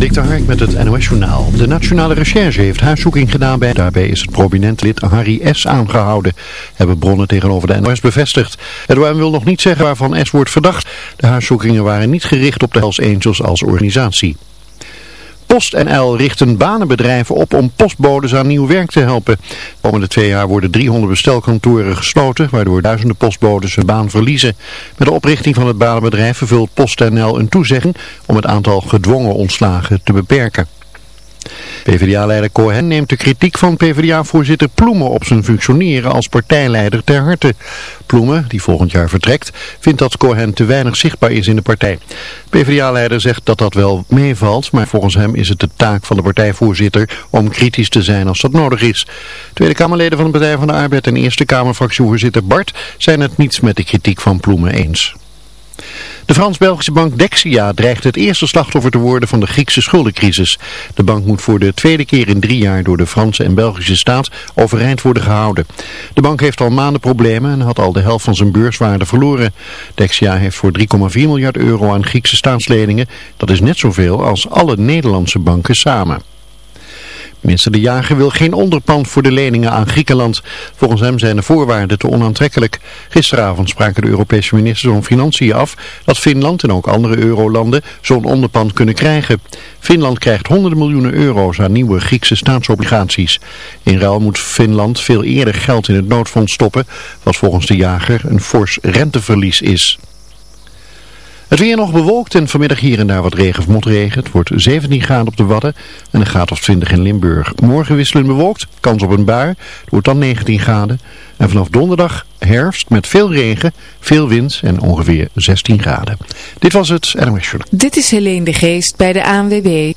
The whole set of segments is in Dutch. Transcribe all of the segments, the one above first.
Dik Hark met het NOS-journaal. De Nationale Recherche heeft huiszoeking gedaan bij... Daarbij is het prominent lid Harry S. aangehouden. Hebben bronnen tegenover de NOS bevestigd. Het OM wil nog niet zeggen waarvan S. wordt verdacht. De huiszoekingen waren niet gericht op de Hells Angels als organisatie. PostNL richt een banenbedrijven op om postbodes aan nieuw werk te helpen. De komende twee jaar worden 300 bestelkantoren gesloten, waardoor duizenden postbodes hun baan verliezen. Met de oprichting van het banenbedrijf vervult PostNL een toezegging om het aantal gedwongen ontslagen te beperken. PvdA-leider Cohen neemt de kritiek van PvdA-voorzitter Ploemen op zijn functioneren als partijleider ter harte. Ploemen, die volgend jaar vertrekt, vindt dat Cohen te weinig zichtbaar is in de partij. PvdA-leider zegt dat dat wel meevalt, maar volgens hem is het de taak van de partijvoorzitter om kritisch te zijn als dat nodig is. Tweede Kamerleden van de Partij van de Arbeid en Eerste Kamerfractievoorzitter Bart zijn het niets met de kritiek van Ploemen eens. De Frans-Belgische bank Dexia dreigt het eerste slachtoffer te worden van de Griekse schuldencrisis. De bank moet voor de tweede keer in drie jaar door de Franse en Belgische staat overeind worden gehouden. De bank heeft al maanden problemen en had al de helft van zijn beurswaarde verloren. Dexia heeft voor 3,4 miljard euro aan Griekse staatsleningen. Dat is net zoveel als alle Nederlandse banken samen. Minister De Jager wil geen onderpand voor de leningen aan Griekenland. Volgens hem zijn de voorwaarden te onaantrekkelijk. Gisteravond spraken de Europese ministers van Financiën af dat Finland en ook andere eurolanden zo'n onderpand kunnen krijgen. Finland krijgt honderden miljoenen euro's aan nieuwe Griekse staatsobligaties. In ruil moet Finland veel eerder geld in het noodfonds stoppen, wat volgens De Jager een fors renteverlies is. Het weer nog bewolkt en vanmiddag hier en daar wat regen of motregen. Het wordt 17 graden op de Wadden en een graad of 20 in Limburg. Morgen wisselend bewolkt, kans op een bui. Het wordt dan 19 graden. En vanaf donderdag herfst met veel regen, veel wind en ongeveer 16 graden. Dit was het NOS Dit is Helene de Geest bij de ANWB.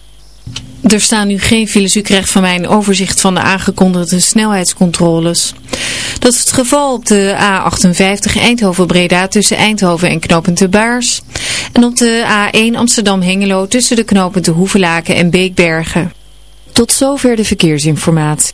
Er staan nu geen files. U van mij een overzicht van de aangekondigde snelheidscontroles. Dat is het geval op de A58 Eindhoven-Breda tussen Eindhoven en knooppunt de Baars. En op de A1 Amsterdam-Hengelo tussen de knooppunten Hoevelaken en Beekbergen. Tot zover de verkeersinformatie.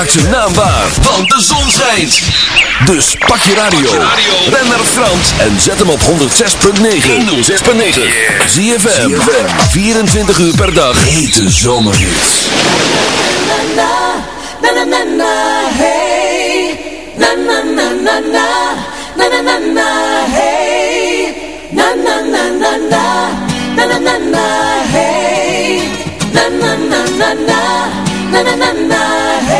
Maak zijn naam waar, want de zon schijnt. Dus pak je radio. Ben naar Frans en zet hem op 106.9. 106.9. ZFM. 24 uur per dag. Hete zomerhits. Na na na na hey. Na na na na na. Na na na na hey. Na na na na na. Na na na na hey. Na na na na na. Na na na na hey.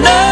know.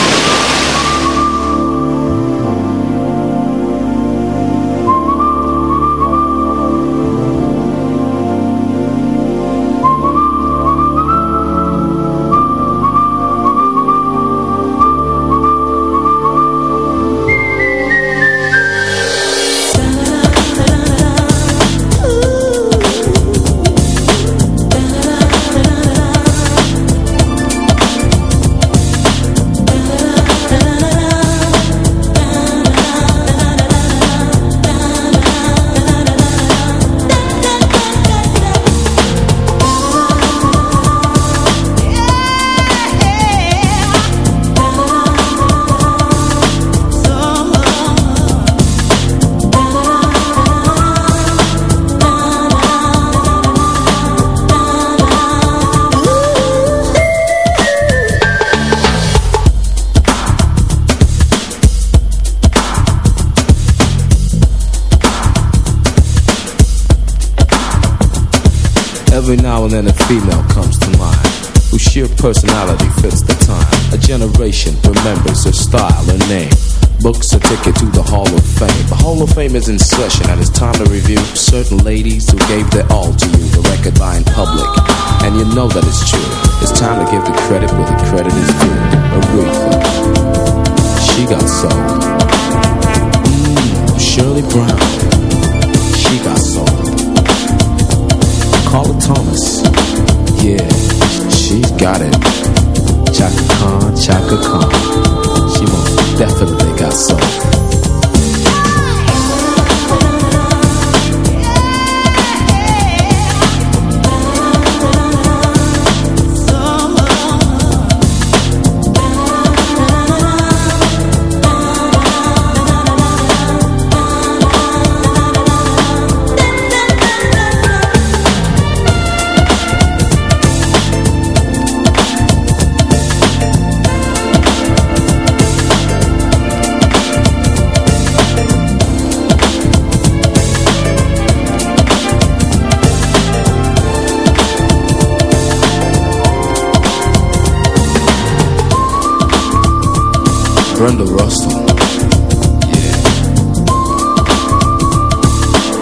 name Is in session, and it's time to review certain ladies who gave their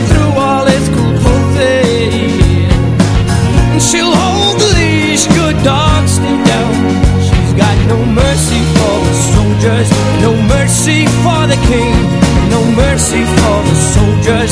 through all his cool clothing. She'll hold the leash, good dog, stay down. She's got no mercy for the soldiers, no mercy for the king, no mercy for the soldiers.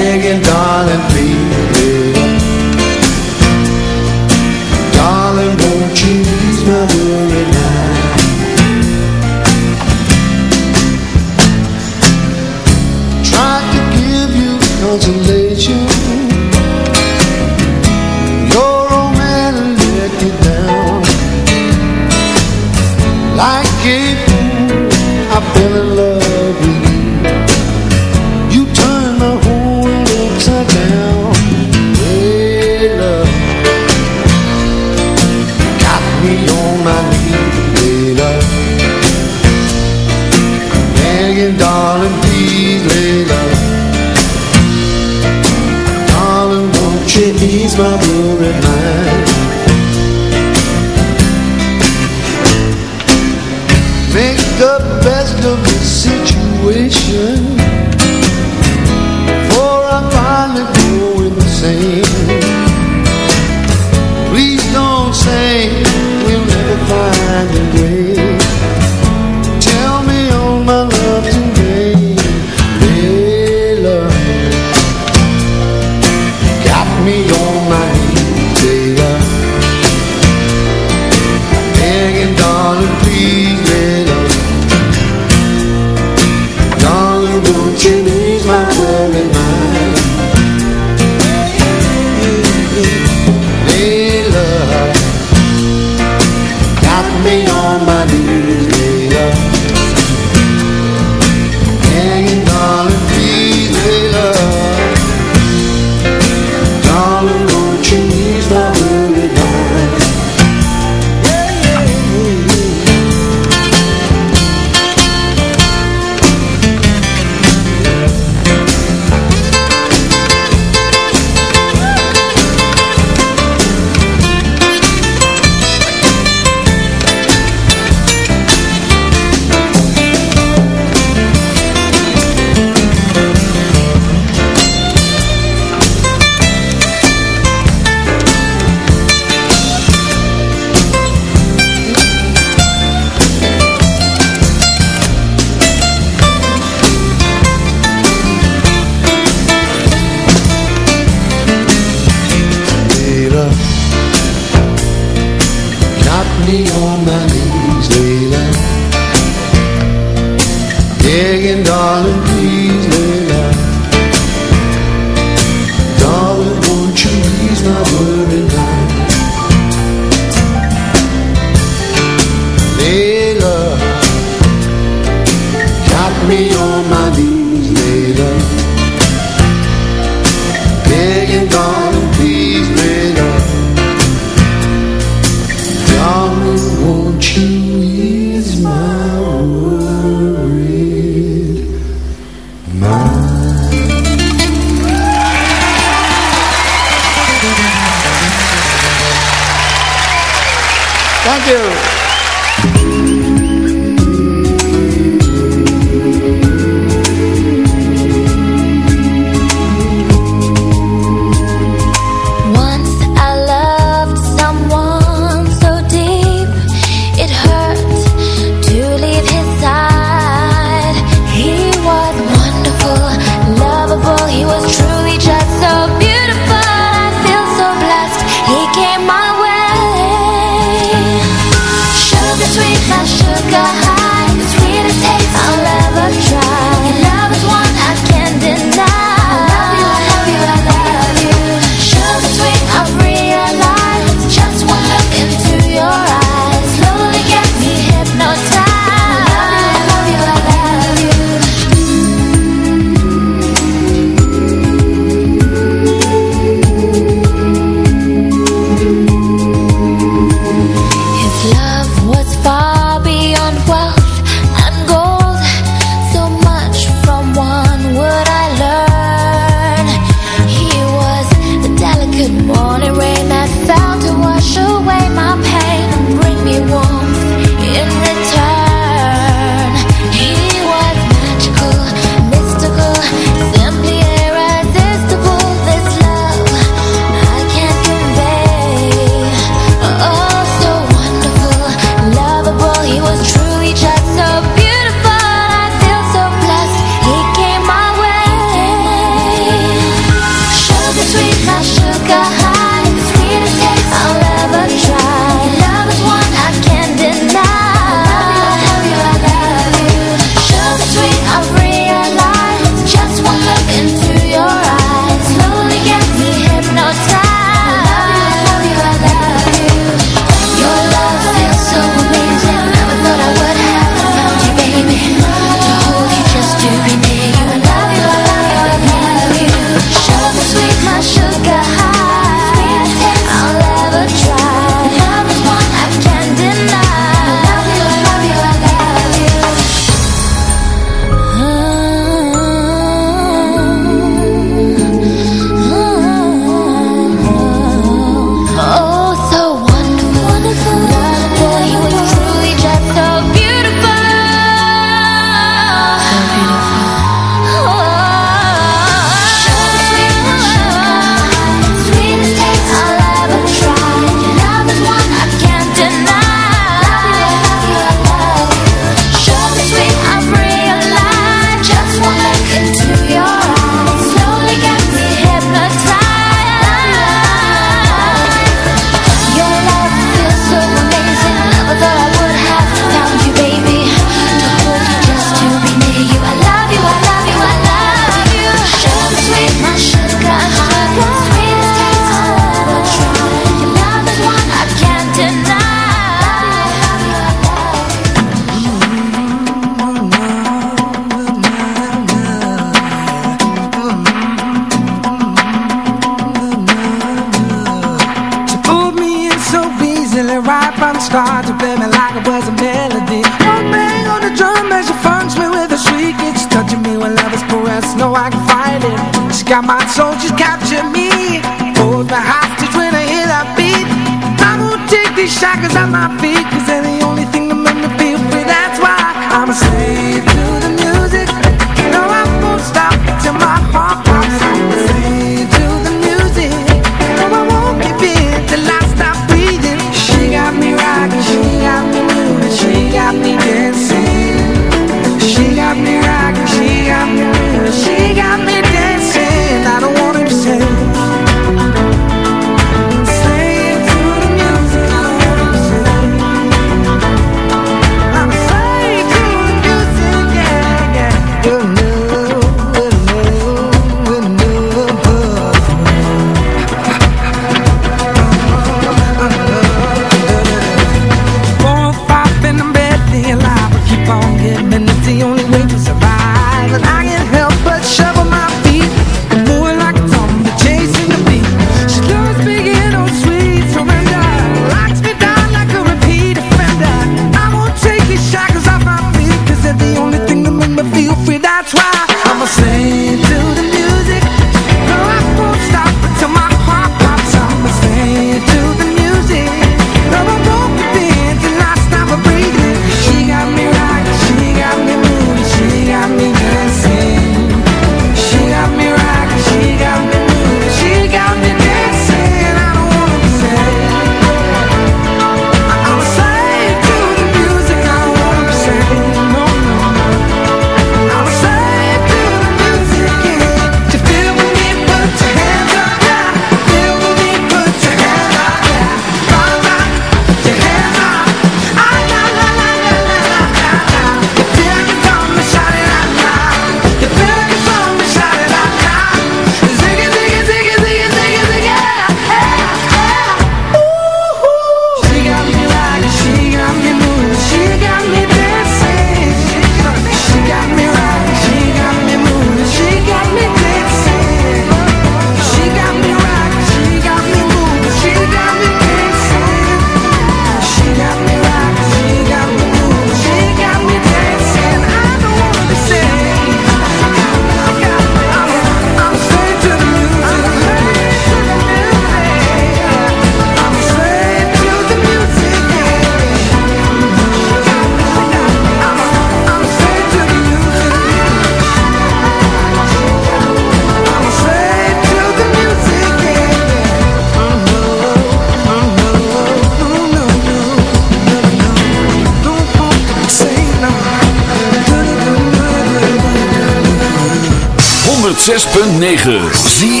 6.9. Zie